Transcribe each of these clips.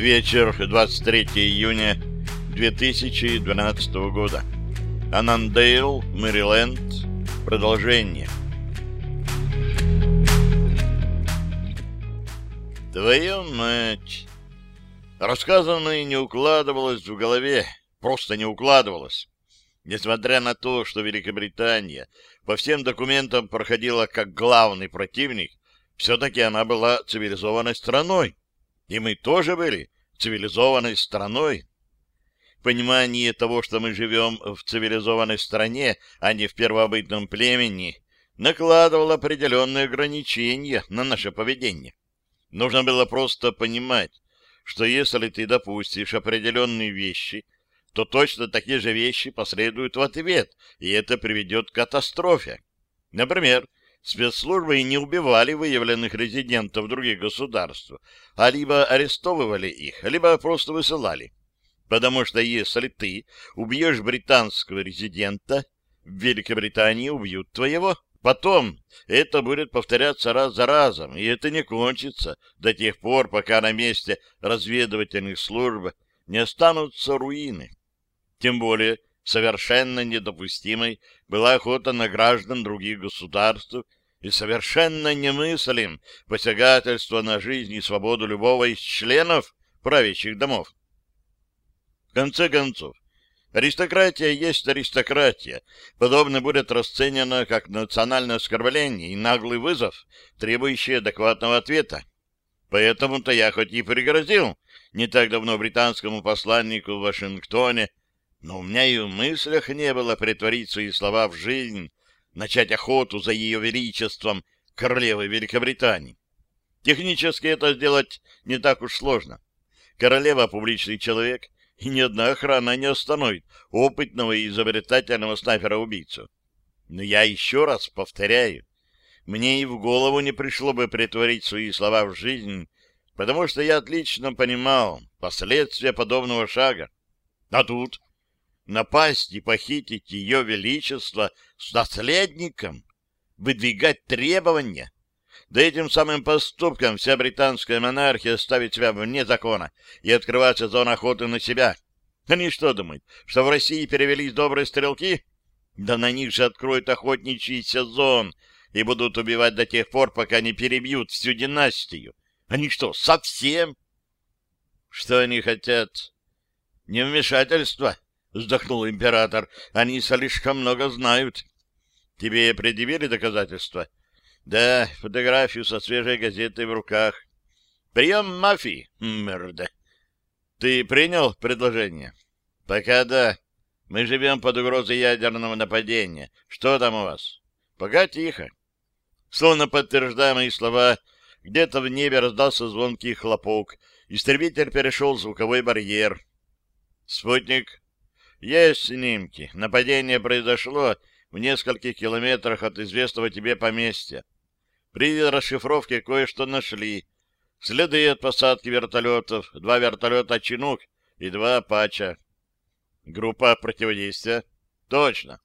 Вечер 23 июня 2012 года. Анандейл, Мэриленд. Продолжение. Твою мать! Рассказанное не укладывалось в голове, просто не укладывалось. Несмотря на то, что Великобритания по всем документам проходила как главный противник, все-таки она была цивилизованной страной. И мы тоже были цивилизованной страной. Понимание того, что мы живем в цивилизованной стране, а не в первобытном племени, накладывало определенные ограничения на наше поведение. Нужно было просто понимать, что если ты допустишь определенные вещи, то точно такие же вещи последуют в ответ, и это приведет к катастрофе. Например, спецслужбы не убивали выявленных резидентов других государств, а либо арестовывали их, либо просто высылали. Потому что если ты убьешь британского резидента, в Великобритании убьют твоего. Потом это будет повторяться раз за разом, и это не кончится до тех пор, пока на месте разведывательных служб не останутся руины. Тем более, совершенно недопустимой была охота на граждан других государств и совершенно немыслим посягательство на жизнь и свободу любого из членов правящих домов. В конце концов, аристократия есть аристократия. Подобное будет расценено как национальное оскорбление и наглый вызов, требующий адекватного ответа. Поэтому-то я хоть и пригрозил не так давно британскому посланнику в Вашингтоне но у меня и в мыслях не было притворить свои слова в жизнь, начать охоту за ее величеством королевы Великобритании. Технически это сделать не так уж сложно. Королева — публичный человек, и ни одна охрана не остановит опытного и изобретательного снайпера-убийцу. Но я еще раз повторяю, мне и в голову не пришло бы притворить свои слова в жизнь, потому что я отлично понимал последствия подобного шага. А тут напасть и похитить ее величество с наследником, выдвигать требования. Да этим самым поступком вся британская монархия ставит себя вне закона и открывает сезон охоты на себя. Они что думают, что в России перевелись добрые стрелки? Да на них же откроют охотничий сезон и будут убивать до тех пор, пока не перебьют всю династию. Они что, совсем? Что они хотят? Не вмешательство, — вздохнул император. — Они слишком много знают. — Тебе предъявили доказательства? — Да, фотографию со свежей газетой в руках. — Прием мафии, мерда. — Ты принял предложение? — Пока да. Мы живем под угрозой ядерного нападения. Что там у вас? — Пока тихо. Словно подтверждая мои слова, где-то в небе раздался звонкий хлопок. Истребитель перешел звуковой барьер. — Спутник есть снимки. Нападение произошло в нескольких километрах от известного тебе поместья. При расшифровке кое-что нашли. Следы от посадки вертолетов, два вертолета «Чинук» и два «Апача». Группа противодействия? Точно.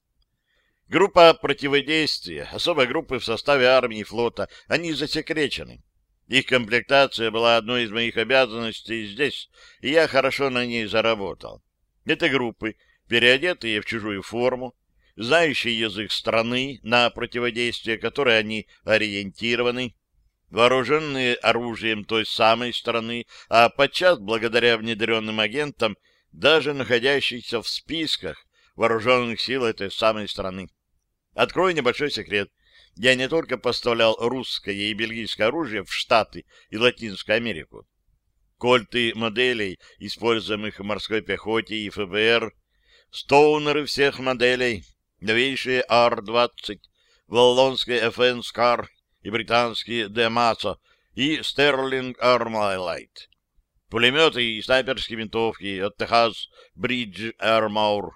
Группа противодействия, особой группы в составе армии и флота, они засекречены. Их комплектация была одной из моих обязанностей здесь, и я хорошо на ней заработал. Это группы, переодетые в чужую форму, знающие язык страны, на противодействие которой они ориентированы, вооруженные оружием той самой страны, а подчас, благодаря внедренным агентам, даже находящихся в списках вооруженных сил этой самой страны. Открою небольшой секрет. Я не только поставлял русское и бельгийское оружие в Штаты и Латинскую Америку, кольты моделей, используемых в морской пехоте и ФБР, стоунеры всех моделей, новейшие Ар-20, валлонские FN Scar и британские Демасо и Стерлинг Армайлайт, пулеметы и снайперские винтовки от Техас Бридж Армаур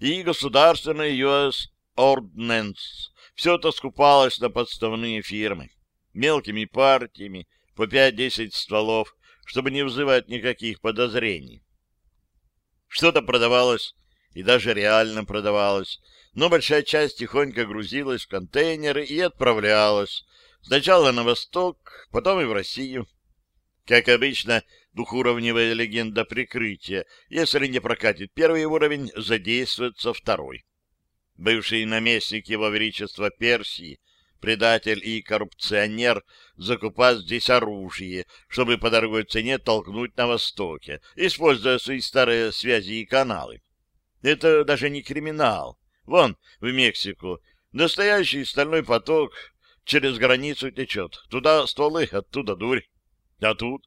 и государственные US Ordnance. Все это скупалось на подставные фирмы, мелкими партиями, по 5-10 стволов, чтобы не вызывать никаких подозрений. Что-то продавалось, и даже реально продавалось, но большая часть тихонько грузилась в контейнеры и отправлялась. Сначала на восток, потом и в Россию. Как обычно, двухуровневая легенда прикрытия. Если не прокатит первый уровень, задействуется второй. Бывший наместник его величества Персии, предатель и коррупционер, закупает здесь оружие, чтобы по дорогой цене толкнуть на Востоке, используя свои старые связи и каналы. Это даже не криминал. Вон, в Мексику, настоящий стальной поток через границу течет. Туда стволы, оттуда дурь. А тут?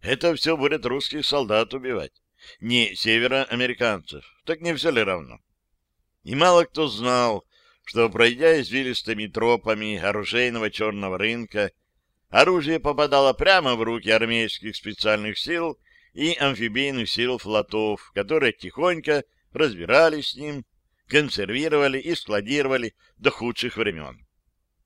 Это все будет русских солдат убивать. Не североамериканцев. Так не все ли равно? И мало кто знал, что, пройдя извилистыми тропами оружейного черного рынка, оружие попадало прямо в руки армейских специальных сил и амфибийных сил флотов, которые тихонько разбирались с ним, консервировали и складировали до худших времен.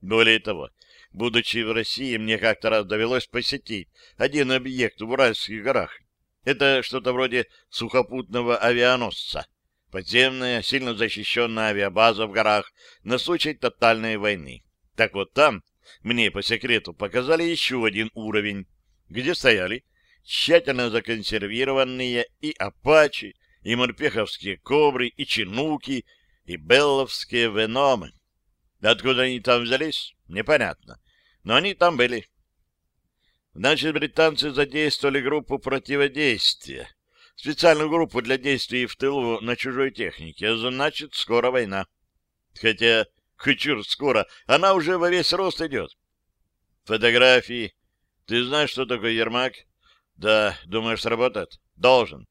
Более того, будучи в России, мне как-то раз довелось посетить один объект в Уральских горах. Это что-то вроде сухопутного авианосца. Подземная, сильно защищенная авиабаза в горах на случай тотальной войны. Так вот там мне по секрету показали еще один уровень, где стояли тщательно законсервированные и «Апачи», и морпеховские «Кобры», и «Чинуки», и «Белловские веномы». Откуда они там взялись, непонятно. Но они там были. Значит, британцы задействовали группу противодействия. Специальную группу для действий в тылу на чужой технике. А значит, скоро война. Хотя, кучур, скоро. Она уже во весь рост идет. Фотографии. Ты знаешь, что такое Ермак? Да, думаешь, сработает? Должен.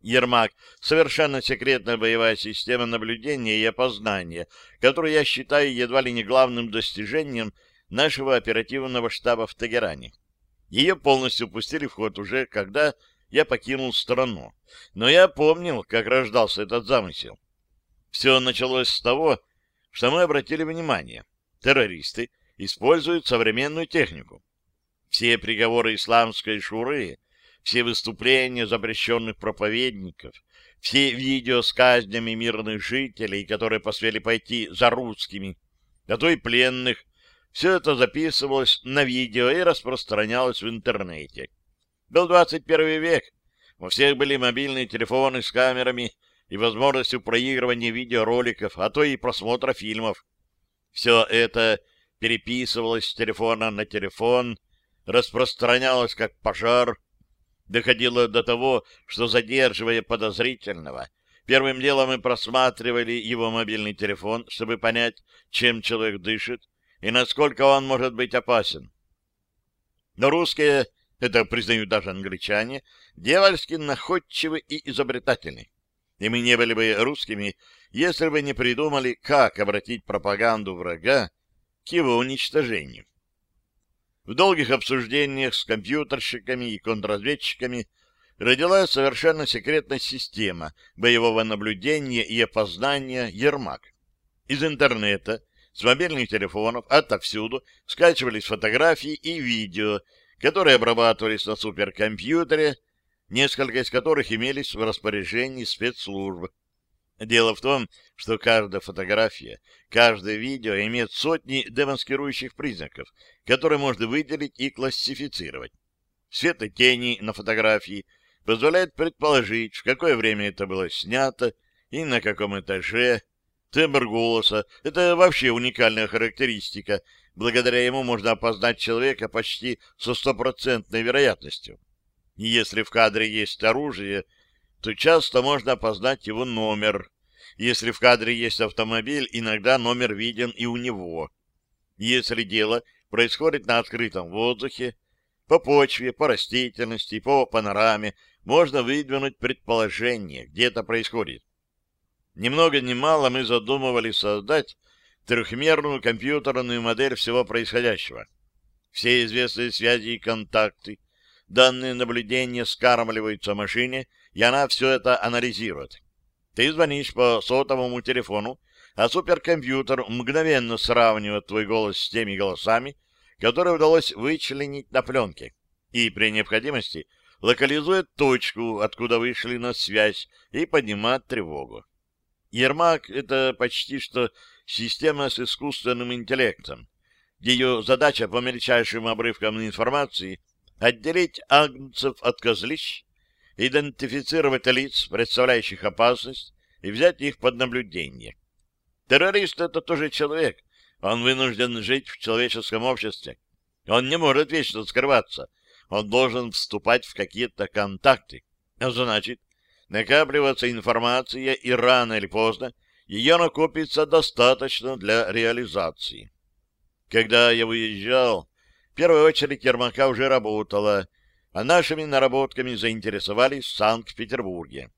Ермак — совершенно секретная боевая система наблюдения и опознания, которую я считаю едва ли не главным достижением нашего оперативного штаба в Тегеране. Ее полностью пустили в ход уже, когда я покинул страну. Но я помнил, как рождался этот замысел. Все началось с того, что мы обратили внимание. Террористы используют современную технику. Все приговоры исламской шуры все выступления запрещенных проповедников, все видео с казнями мирных жителей, которые посмели пойти за русскими, а то и пленных, все это записывалось на видео и распространялось в интернете. Был 21 век, у всех были мобильные телефоны с камерами и возможностью проигрывания видеороликов, а то и просмотра фильмов. Все это переписывалось с телефона на телефон, распространялось как пожар, Доходило до того, что, задерживая подозрительного, первым делом мы просматривали его мобильный телефон, чтобы понять, чем человек дышит и насколько он может быть опасен. Но русские, это признают даже англичане, дьявольски находчивы и изобретательны. И мы не были бы русскими, если бы не придумали, как обратить пропаганду врага к его уничтожению. В долгих обсуждениях с компьютерщиками и контрразведчиками родилась совершенно секретная система боевого наблюдения и опознания «Ермак». Из интернета, с мобильных телефонов, отовсюду скачивались фотографии и видео, которые обрабатывались на суперкомпьютере, несколько из которых имелись в распоряжении спецслужб. Дело в том, что каждая фотография, каждое видео имеет сотни демонстрирующих признаков, которые можно выделить и классифицировать. Свет и тени на фотографии позволяют предположить, в какое время это было снято и на каком этаже. Тембр голоса — это вообще уникальная характеристика. Благодаря ему можно опознать человека почти со стопроцентной вероятностью. Если в кадре есть оружие — то часто можно опознать его номер. Если в кадре есть автомобиль, иногда номер виден и у него. Если дело происходит на открытом воздухе, по почве, по растительности, по панораме, можно выдвинуть предположение, где это происходит. Ни много ни мало мы задумывали создать трехмерную компьютерную модель всего происходящего. Все известные связи и контакты, данные наблюдения скармливаются машине и она все это анализирует. Ты звонишь по сотовому телефону, а суперкомпьютер мгновенно сравнивает твой голос с теми голосами, которые удалось вычленить на пленке, и при необходимости локализует точку, откуда вышли на связь, и поднимает тревогу. Ермак — это почти что система с искусственным интеллектом. Ее задача по мельчайшим обрывкам информации отделить агнцев от козлищ, идентифицировать лиц, представляющих опасность, и взять их под наблюдение. Террорист — это тоже человек. Он вынужден жить в человеческом обществе. Он не может вечно скрываться. Он должен вступать в какие-то контакты. А значит, накапливаться информация, и рано или поздно ее накопится достаточно для реализации. Когда я выезжал, в первую очередь Ермака уже работала, а нашими наработками заинтересовались в Санкт-Петербурге.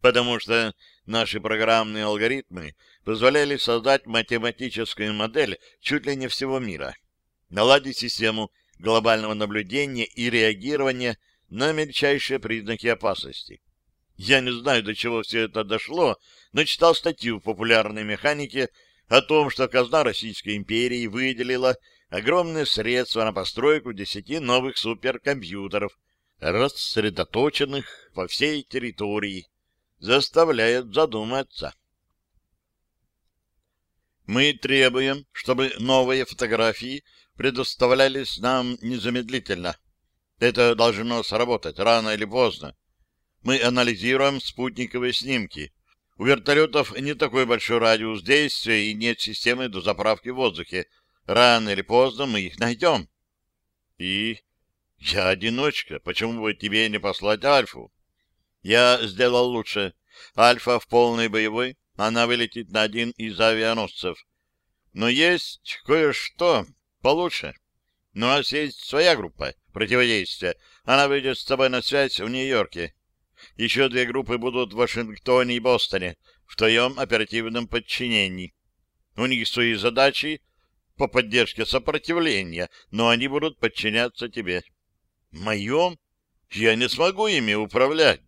Потому что наши программные алгоритмы позволяли создать математическую модель чуть ли не всего мира, наладить систему глобального наблюдения и реагирования на мельчайшие признаки опасности. Я не знаю, до чего все это дошло, но читал статью в популярной механике о том, что казна Российской империи выделила огромные средства на постройку десяти новых суперкомпьютеров, рассредоточенных по всей территории, заставляет задуматься. Мы требуем, чтобы новые фотографии предоставлялись нам незамедлительно. Это должно сработать рано или поздно. Мы анализируем спутниковые снимки. У вертолетов не такой большой радиус действия и нет системы до заправки в воздухе. Рано или поздно мы их найдем. И я одиночка. Почему бы тебе не послать Альфу? Я сделал лучше. Альфа в полной боевой. Она вылетит на один из авианосцев. Но есть кое-что получше. Ну, а есть своя группа противодействия. Она выйдет с тобой на связь в Нью-Йорке. Еще две группы будут в Вашингтоне и Бостоне, в твоем оперативном подчинении. У них свои задачи по поддержке сопротивления, но они будут подчиняться тебе. Моем? Я не смогу ими управлять.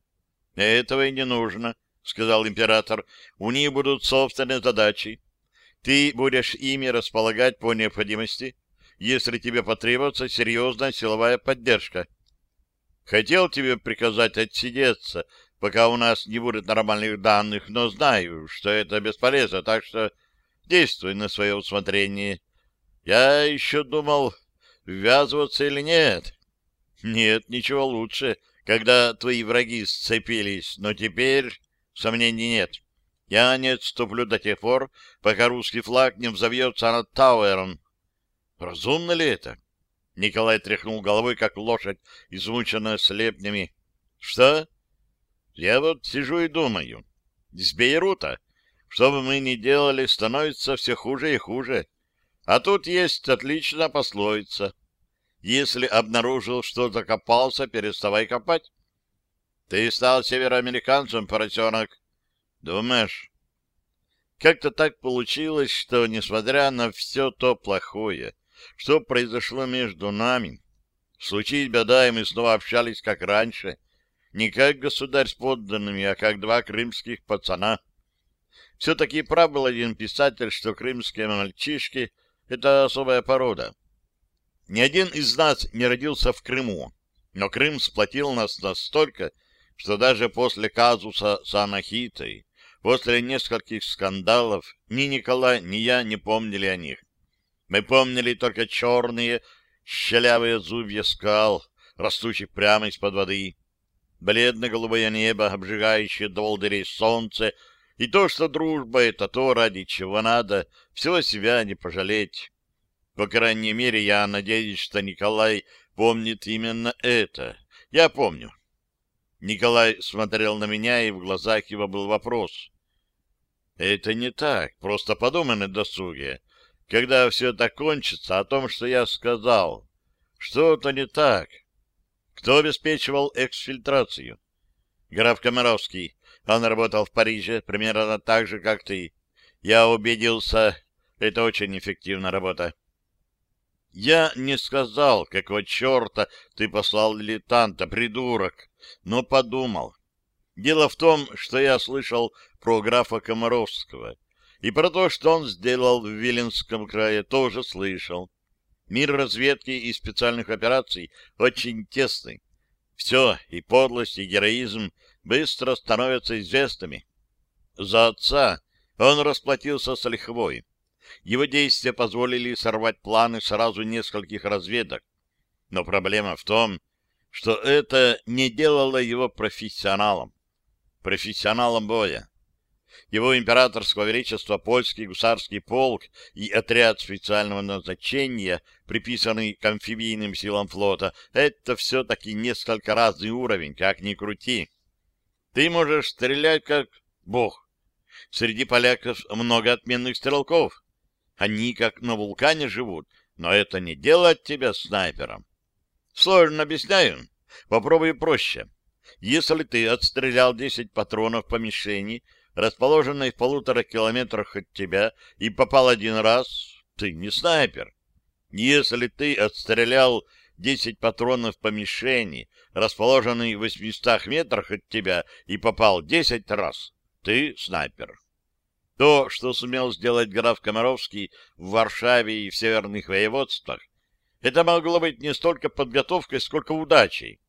Этого и не нужно, сказал император. У них будут собственные задачи. Ты будешь ими располагать по необходимости, если тебе потребуется серьезная силовая поддержка. Хотел тебе приказать отсидеться, пока у нас не будет нормальных данных, но знаю, что это бесполезно, так что действуй на свое усмотрение. Я еще думал, ввязываться или нет. Нет, ничего лучше, когда твои враги сцепились, но теперь сомнений нет. Я не отступлю до тех пор, пока русский флаг не взовьется над Тауэром. Разумно ли это? Николай тряхнул головой, как лошадь, измученная слепнями. — Что? — Я вот сижу и думаю. С Бейрута, что бы мы ни делали, становится все хуже и хуже. А тут есть отличная пословица. Если обнаружил, что закопался, переставай копать. Ты стал североамериканцем, поросенок. Думаешь? Как-то так получилось, что, несмотря на все то плохое, что произошло между нами. Случись беда, и мы снова общались, как раньше. Не как государь с подданными, а как два крымских пацана. Все-таки прав был один писатель, что крымские мальчишки — это особая порода. Ни один из нас не родился в Крыму, но Крым сплотил нас настолько, что даже после казуса с Анахитой, после нескольких скандалов, ни Николай, ни я не помнили о них. Мы помнили только черные, щелявые зубья скал, растущих прямо из-под воды, бледно-голубое небо, обжигающее до солнце, и то, что дружба — это то, ради чего надо всего себя не пожалеть. По крайней мере, я надеюсь, что Николай помнит именно это. Я помню. Николай смотрел на меня, и в глазах его был вопрос. — Это не так, просто подумай на досуге когда все это кончится, о том, что я сказал. Что-то не так. Кто обеспечивал эксфильтрацию? Граф Комаровский. Он работал в Париже примерно так же, как ты. Я убедился, это очень эффективная работа. Я не сказал, какого черта ты послал дилетанта, придурок, но подумал. Дело в том, что я слышал про графа Комаровского. И про то, что он сделал в Виленском крае, тоже слышал. Мир разведки и специальных операций очень тесный. Все, и подлость, и героизм быстро становятся известными. За отца он расплатился с лихвой. Его действия позволили сорвать планы сразу нескольких разведок. Но проблема в том, что это не делало его профессионалом, профессионалом боя. Его императорского величества польский гусарский полк и отряд специального назначения, приписанный к амфибийным силам флота, это все-таки несколько разный уровень, как ни крути. Ты можешь стрелять как бог. Среди поляков много отменных стрелков. Они как на вулкане живут, но это не делает тебя снайпером. Сложно объясняю. Попробуй проще. Если ты отстрелял 10 патронов по мишени, расположенной в полутора километрах от тебя, и попал один раз, ты не снайпер. Если ты отстрелял 10 патронов по мишени, расположенной в 800 метрах от тебя, и попал 10 раз, ты снайпер. То, что сумел сделать граф Комаровский в Варшаве и в северных воеводствах, это могло быть не столько подготовкой, сколько удачей.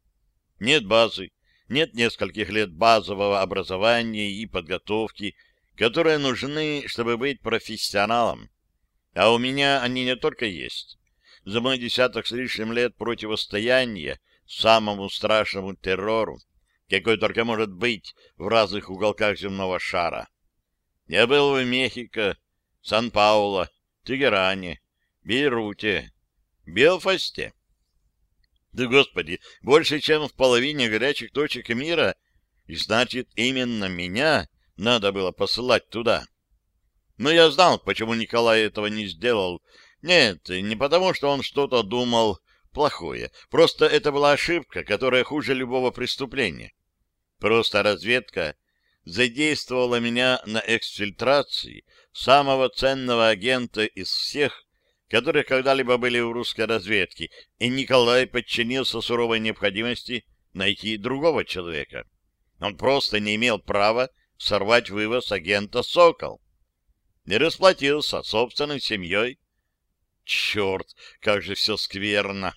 Нет базы, нет нескольких лет базового образования и подготовки, которые нужны, чтобы быть профессионалом. А у меня они не только есть. За мой десяток с лишним лет противостояния самому страшному террору, какой только может быть в разных уголках земного шара. Я был в Мехико, Сан-Пауло, Тегеране, Бейруте, Белфасте. Да, господи, больше, чем в половине горячих точек мира, и значит, именно меня надо было посылать туда. Но я знал, почему Николай этого не сделал. Нет, не потому, что он что-то думал плохое. Просто это была ошибка, которая хуже любого преступления. Просто разведка задействовала меня на эксфильтрации самого ценного агента из всех, которые когда-либо были в русской разведке, и Николай подчинился суровой необходимости найти другого человека. Он просто не имел права сорвать вывоз агента «Сокол». Не расплатился собственной семьей. Черт, как же все скверно!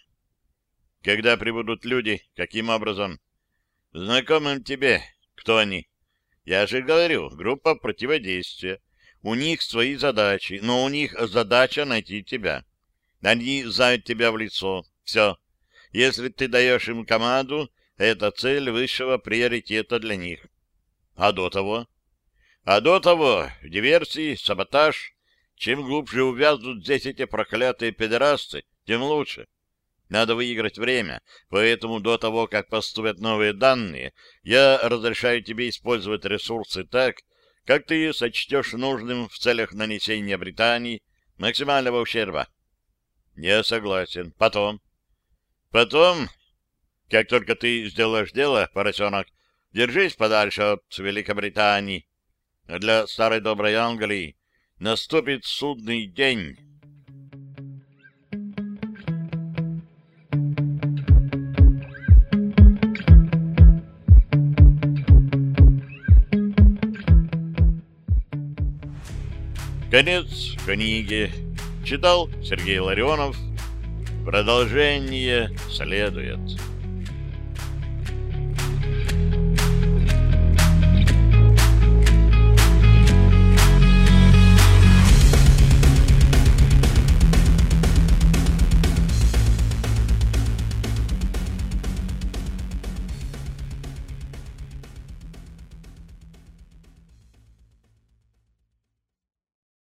Когда прибудут люди, каким образом? Знакомым тебе. Кто они? Я же говорю, группа противодействия. У них свои задачи, но у них задача найти тебя. Они знают тебя в лицо. Все. Если ты даешь им команду, это цель высшего приоритета для них. А до того? А до того диверсии, саботаж. Чем глубже увязнут здесь эти проклятые педерасты, тем лучше. Надо выиграть время, поэтому до того, как поступят новые данные, я разрешаю тебе использовать ресурсы так, как ты сочтешь нужным в целях нанесения Британии максимального ущерба. Не согласен. Потом. Потом, как только ты сделаешь дело, поросенок, держись подальше от Великобритании. Для старой доброй Англии наступит судный день. Конец книги. Читал Сергей Ларионов. Продолжение следует.